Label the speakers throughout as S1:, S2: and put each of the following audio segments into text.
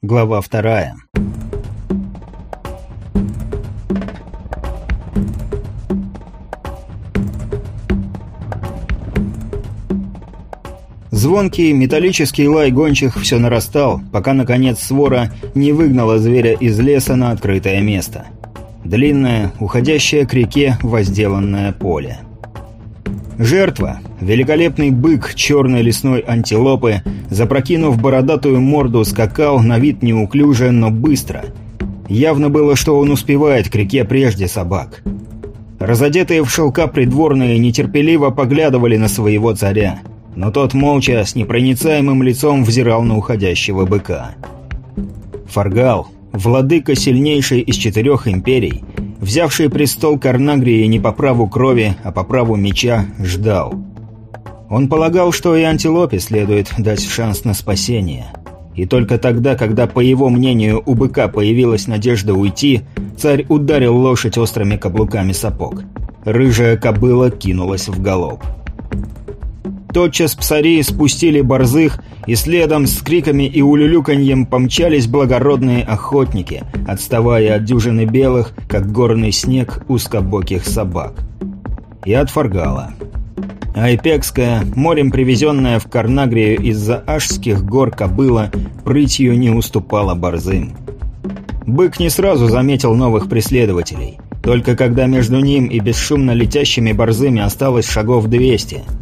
S1: Глава вторая. Звонкий металлический лай гончих все нарастал, пока, наконец, свора не выгнала зверя из леса на открытое место. Длинное, уходящее к реке возделанное поле. Жертва, великолепный бык черной лесной антилопы, запрокинув бородатую морду, скакал на вид неуклюже, но быстро. Явно было, что он успевает к реке прежде собак. Разодетые в шелка придворные нетерпеливо поглядывали на своего царя, но тот молча, с непроницаемым лицом взирал на уходящего быка. Фаргал, владыка сильнейшей из четырех империй, взявший престол Карнагрии не по праву крови, а по праву меча, ждал. Он полагал, что и антилопе следует дать шанс на спасение. И только тогда, когда, по его мнению, у быка появилась надежда уйти, царь ударил лошадь острыми каблуками сапог. Рыжая кобыла кинулась в галоп. Тотчас псари спустили борзых, и следом с криками и улюлюканьем помчались благородные охотники, отставая от дюжины белых, как горный снег узкобоких собак. И от Фаргала. Айпекская, морем привезенная в Карнагрию из-за Ашских гор кобыла, прытью не уступала борзым. Бык не сразу заметил новых преследователей. Только когда между ним и бесшумно летящими борзыми осталось шагов двести –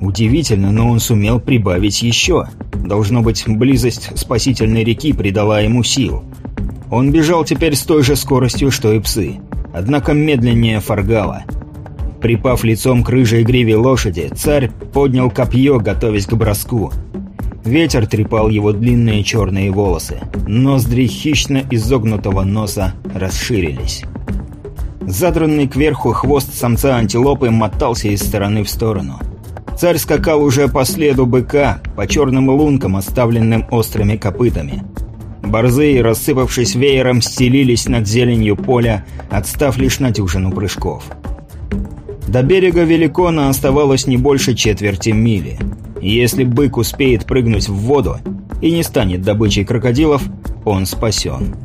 S1: Удивительно, но он сумел прибавить еще. Должно быть, близость спасительной реки придала ему сил. Он бежал теперь с той же скоростью, что и псы. Однако медленнее фаргала. Припав лицом к рыжей гриве лошади, царь поднял копье, готовясь к броску. Ветер трепал его длинные черные волосы. Ноздри хищно изогнутого носа расширились. Задранный кверху хвост самца антилопы мотался из стороны в сторону. Царь скакал уже по следу быка, по черным лункам, оставленным острыми копытами. Борзые, рассыпавшись веером, стелились над зеленью поля, отстав лишь на дюжину прыжков. До берега Великона оставалось не больше четверти мили. Если бык успеет прыгнуть в воду и не станет добычей крокодилов, он спасен.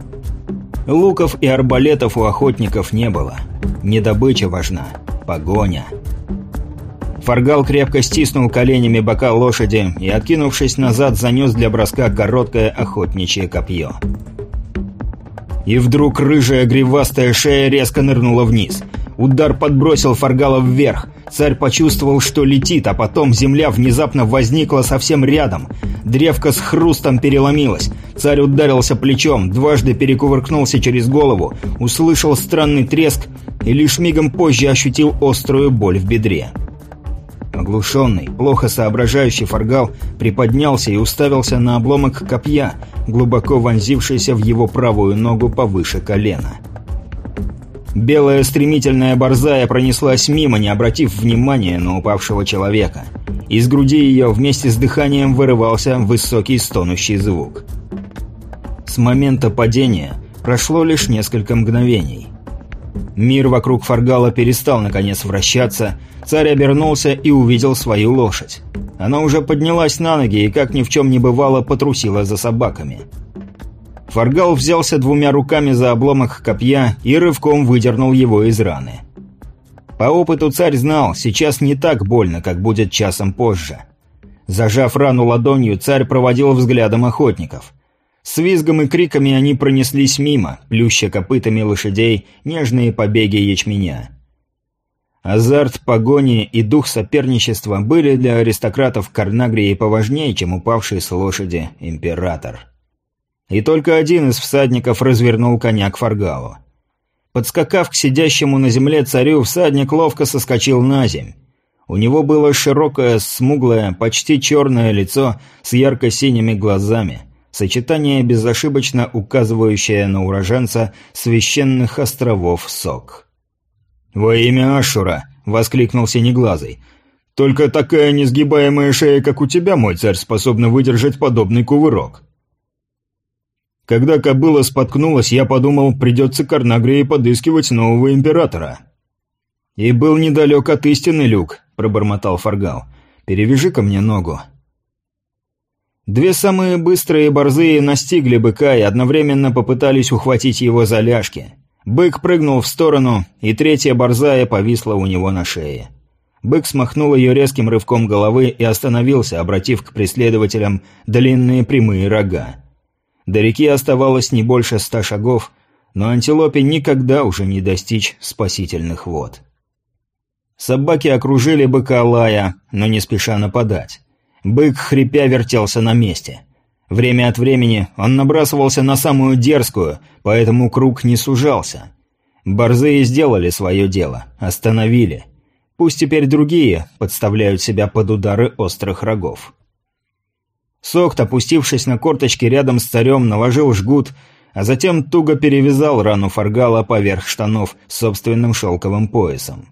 S1: Луков и арбалетов у охотников не было. Не добыча важна, погоня. Фаргал крепко стиснул коленями бока лошади и, откинувшись назад, занес для броска короткое охотничье копье. И вдруг рыжая гривастая шея резко нырнула вниз. Удар подбросил Фаргала вверх. Царь почувствовал, что летит, а потом земля внезапно возникла совсем рядом. Древко с хрустом переломилось. Царь ударился плечом, дважды перекувыркнулся через голову, услышал странный треск и лишь мигом позже ощутил острую боль в бедре. Оглушенный, плохо соображающий фаргал приподнялся и уставился на обломок копья, глубоко вонзившийся в его правую ногу повыше колена. Белая стремительная борзая пронеслась мимо, не обратив внимания на упавшего человека. Из груди ее вместе с дыханием вырывался высокий стонущий звук. С момента падения прошло лишь несколько мгновений. Мир вокруг Фаргала перестал наконец вращаться, царь обернулся и увидел свою лошадь. Она уже поднялась на ноги и, как ни в чем не бывало, потрусила за собаками. Фаргал взялся двумя руками за обломок копья и рывком выдернул его из раны. По опыту царь знал, сейчас не так больно, как будет часом позже. Зажав рану ладонью, царь проводил взглядом охотников – с визгом и криками они пронеслись мимо, плюща копытами лошадей нежные побеги ячменя. Азарт погони и дух соперничества были для аристократов Карнагрии поважнее, чем упавший с лошади император. И только один из всадников развернул коня к Фаргалу. Подскакав к сидящему на земле царю, всадник ловко соскочил на земь. У него было широкое, смуглое, почти черное лицо с ярко-синими глазами – Сочетание, безошибочно указывающее на уроженца священных островов Сок. «Во имя Ашура!» — воскликнул Синеглазый. «Только такая несгибаемая шея, как у тебя, мой царь, способна выдержать подобный кувырок». Когда кобыла споткнулась, я подумал, придется Карнагрии подыскивать нового императора. «И был недалек от истины, Люк», — пробормотал Фаргал. «Перевяжи ко мне ногу». Две самые быстрые борзые настигли быка и одновременно попытались ухватить его за ляжки. Бык прыгнул в сторону, и третья борзая повисла у него на шее. Бык смахнул ее резким рывком головы и остановился, обратив к преследователям длинные прямые рога. До реки оставалось не больше ста шагов, но антилопе никогда уже не достичь спасительных вод. Собаки окружили быка лая, но не спеша нападать. Бык, хрипя, вертелся на месте. Время от времени он набрасывался на самую дерзкую, поэтому круг не сужался. Борзые сделали свое дело, остановили. Пусть теперь другие подставляют себя под удары острых рогов. Сокт, опустившись на корточки рядом с царем, наложил жгут, а затем туго перевязал рану Фаргала поверх штанов собственным шелковым поясом.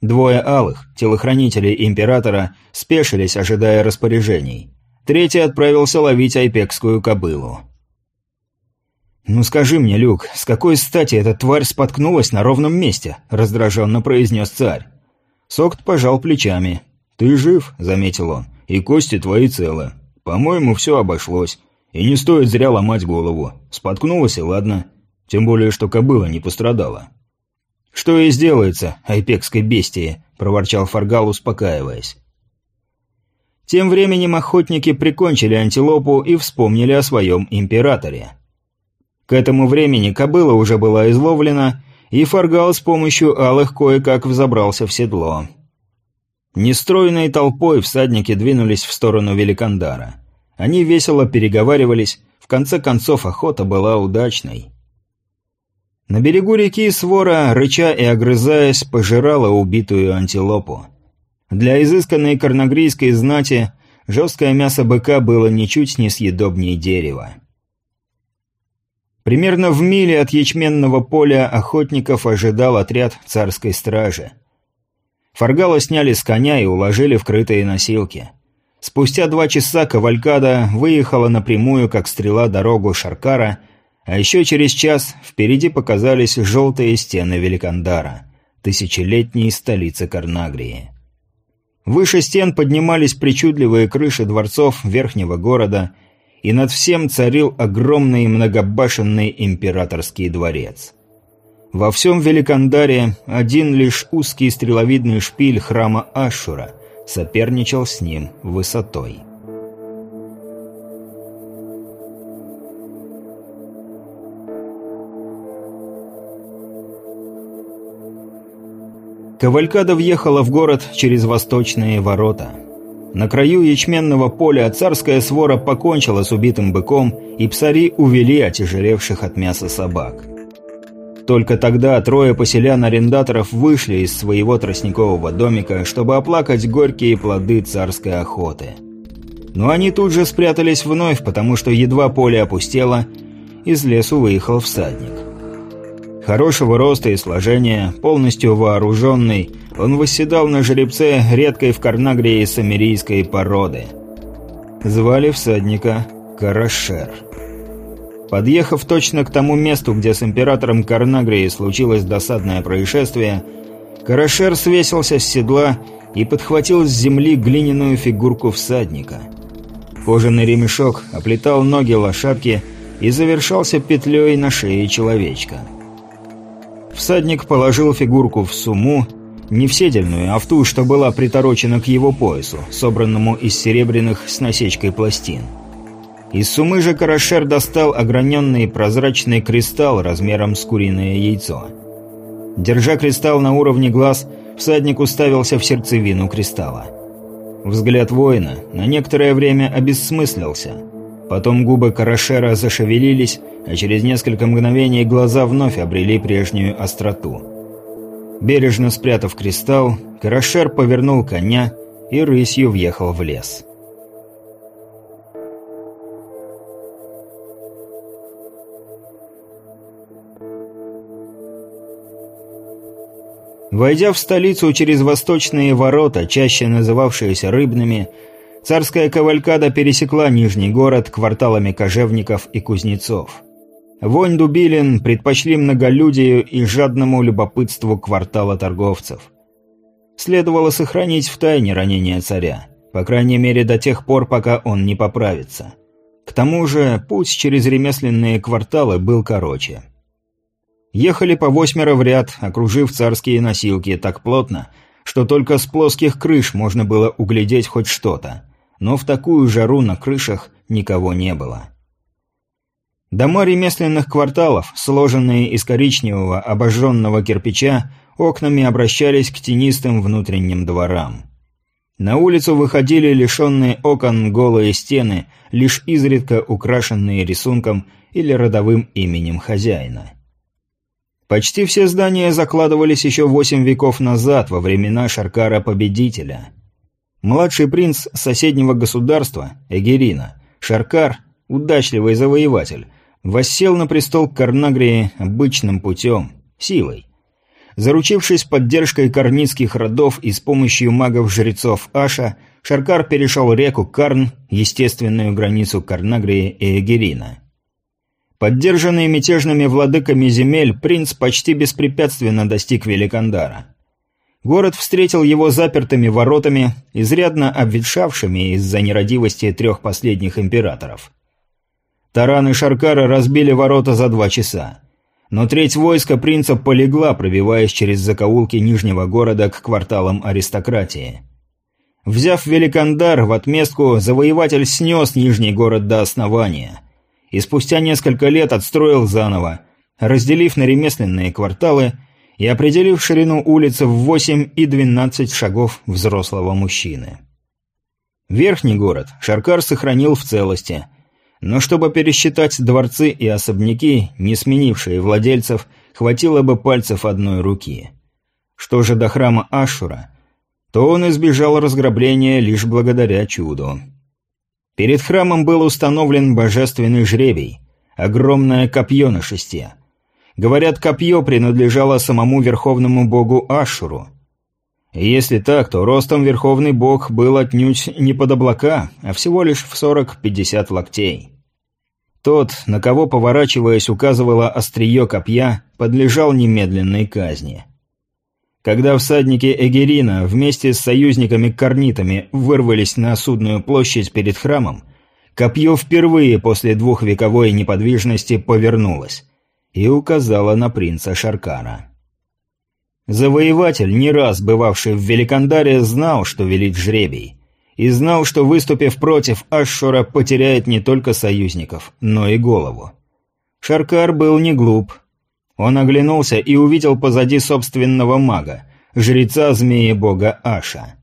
S1: Двое алых, телохранителей императора, спешились, ожидая распоряжений. Третий отправился ловить айпекскую кобылу. «Ну скажи мне, Люк, с какой стати эта тварь споткнулась на ровном месте?» – раздраженно произнес царь. Сокт пожал плечами. «Ты жив», – заметил он, – «и кости твои целы. По-моему, все обошлось. И не стоит зря ломать голову. Споткнулась и ладно. Тем более, что кобыла не пострадала». «Что и сделается, айпекской бестии», – проворчал Фаргал, успокаиваясь. Тем временем охотники прикончили антилопу и вспомнили о своем императоре. К этому времени кобыла уже была изловлена, и Фаргал с помощью алых кое-как взобрался в седло. Нестройной толпой всадники двинулись в сторону Великандара. Они весело переговаривались, в конце концов охота была удачной. На берегу реки свора, рыча и огрызаясь, пожирала убитую антилопу. Для изысканной карнагрийской знати жесткое мясо быка было ничуть не съедобнее дерева. Примерно в миле от ячменного поля охотников ожидал отряд царской стражи. Фаргала сняли с коня и уложили в крытые носилки. Спустя два часа кавалькада выехала напрямую, как стрела, дорогу Шаркара – а еще через час впереди показались желтые стены Великандара, тысячелетней столицы Карнагрии. Выше стен поднимались причудливые крыши дворцов верхнего города, и над всем царил огромный многобашенный императорский дворец. Во всем Великандаре один лишь узкий стреловидный шпиль храма Ашура соперничал с ним высотой. Кавалькада въехала в город через восточные ворота. На краю ячменного поля царская свора покончила с убитым быком, и псари увели отяжелевших от мяса собак. Только тогда трое поселян-арендаторов вышли из своего тростникового домика, чтобы оплакать горькие плоды царской охоты. Но они тут же спрятались вновь, потому что едва поле опустело, из лесу выехал всадник. Хорошего роста и сложения, полностью вооруженный, он восседал на жеребце редкой в Карнагрии самирийской породы. Звали всадника Карашер. Подъехав точно к тому месту, где с императором Карнагрии случилось досадное происшествие, Карашер свесился с седла и подхватил с земли глиняную фигурку всадника. Кожаный ремешок оплетал ноги лошадки и завершался петлей на шее человечка. Всадник положил фигурку в сумму, не в седельную, а в ту, что была приторочена к его поясу, собранному из серебряных с насечкой пластин. Из суммы же Карашер достал ограненный прозрачный кристалл размером с куриное яйцо. Держа кристалл на уровне глаз, всадник уставился в сердцевину кристалла. Взгляд воина на некоторое время обессмыслился – Потом губы Карашера зашевелились, а через несколько мгновений глаза вновь обрели прежнюю остроту. Бережно спрятав кристалл, Карашер повернул коня и рысью въехал в лес. Войдя в столицу через восточные ворота, чаще называвшиеся рыбными, Царская кавалькада пересекла Нижний город кварталами кожевников и кузнецов. Вонь дубилин предпочли многолюдию и жадному любопытству квартала торговцев. Следовало сохранить в тайне ранение царя, по крайней мере до тех пор, пока он не поправится. К тому же путь через ремесленные кварталы был короче. Ехали по восьмеро в ряд, окружив царские носилки так плотно, что только с плоских крыш можно было углядеть хоть что-то. Но в такую жару на крышах никого не было. Дома ремесленных кварталов, сложенные из коричневого обожженного кирпича, окнами обращались к тенистым внутренним дворам. На улицу выходили лишенные окон голые стены, лишь изредка украшенные рисунком или родовым именем хозяина. Почти все здания закладывались еще восемь веков назад, во времена Шаркара-победителя. Младший принц соседнего государства, Эгерина, Шаркар, удачливый завоеватель, воссел на престол Карнагрии обычным путем, силой. Заручившись поддержкой корницких родов и с помощью магов-жрецов Аша, Шаркар перешел реку Карн, естественную границу Карнагрии и Эгерина. Поддержанный мятежными владыками земель, принц почти беспрепятственно достиг Великандара. Город встретил его запертыми воротами, изрядно обветшавшими из-за нерадивости трех последних императоров. Тараны Шаркара разбили ворота за два часа. Но треть войска принца полегла, пробиваясь через закоулки Нижнего города к кварталам аристократии. Взяв Великандар в отместку, завоеватель снес Нижний город до основания – и спустя несколько лет отстроил заново, разделив на ремесленные кварталы и определив ширину улицы в 8 и 12 шагов взрослого мужчины. Верхний город Шаркар сохранил в целости, но чтобы пересчитать дворцы и особняки, не сменившие владельцев, хватило бы пальцев одной руки. Что же до храма Ашура, то он избежал разграбления лишь благодаря чуду. Перед храмом был установлен божественный жребий – огромное копье на шесте. Говорят, копье принадлежало самому верховному богу Ашуру. если так, то ростом верховный бог был отнюдь не под облака, а всего лишь в 40-50 локтей. Тот, на кого, поворачиваясь, указывало острие копья, подлежал немедленной казни. Когда всадники Эгерина вместе с союзниками-корнитами вырвались на судную площадь перед храмом, копье впервые после двухвековой неподвижности повернулось и указало на принца Шаркара. Завоеватель, не раз бывавший в Великандаре, знал, что велит жребий, и знал, что, выступив против Ашшора, потеряет не только союзников, но и голову. Шаркар был не глуп – он оглянулся и увидел позади собственного мага, жреца змеи-бога Аша.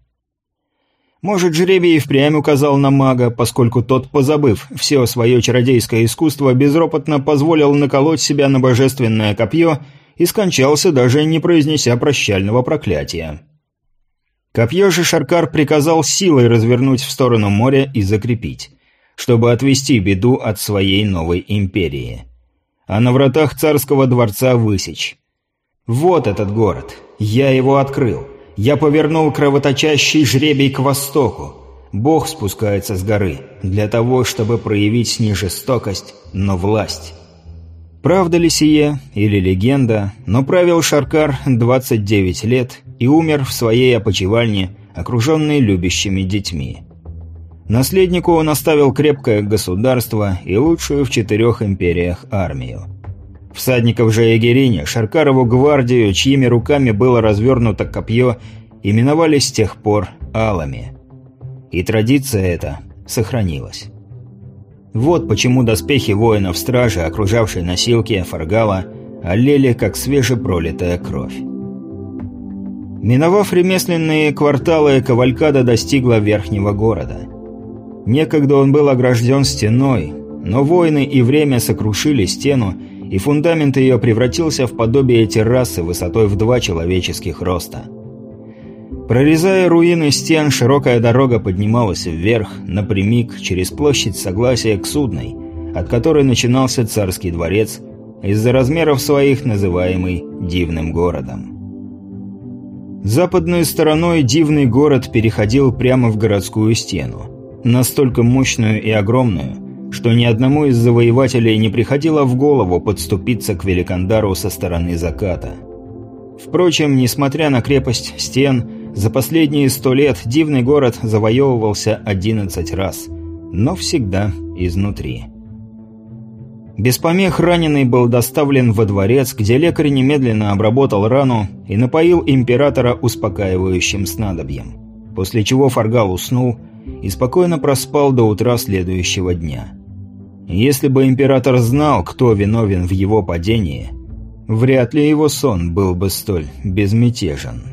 S1: Может, жребий впрямь указал на мага, поскольку тот, позабыв все свое чародейское искусство, безропотно позволил наколоть себя на божественное копье и скончался, даже не произнеся прощального проклятия. Копье же Шаркар приказал силой развернуть в сторону моря и закрепить, чтобы отвести беду от своей новой империи а на вратах царского дворца высечь. Вот этот город. Я его открыл. Я повернул кровоточащий жребий к востоку. Бог спускается с горы для того, чтобы проявить не жестокость, но власть. Правда ли сие или легенда, но правил Шаркар 29 лет и умер в своей опочивальне, окруженный любящими детьми. Наследнику он оставил крепкое государство и лучшую в четырех империях армию. Всадников же Егерине, Шаркарову гвардию, чьими руками было развернуто копье, именовали с тех пор алами. И традиция эта сохранилась. Вот почему доспехи воинов стражи, окружавшие носилки Фаргала, олели, как свежепролитая кровь. Миновав ремесленные кварталы, Кавалькада достигла верхнего города – Некогда он был огражден стеной, но войны и время сокрушили стену, и фундамент ее превратился в подобие террасы высотой в два человеческих роста. Прорезая руины стен, широкая дорога поднималась вверх, напрямик, через площадь Согласия к Судной, от которой начинался царский дворец, из-за размеров своих называемый «дивным городом». Западной стороной дивный город переходил прямо в городскую стену настолько мощную и огромную, что ни одному из завоевателей не приходило в голову подступиться к Великандару со стороны заката. Впрочем, несмотря на крепость стен, За последние сто лет дивный город завоевывался одиннадцать раз, но всегда изнутри. Без помех раненый был доставлен во дворец, где лекарь немедленно обработал рану и напоил императора успокаивающим снадобьем. После чего Фаргал уснул и спокойно проспал до утра следующего дня. Если бы император знал, кто виновен в его падении, вряд ли его сон был бы столь безмятежен.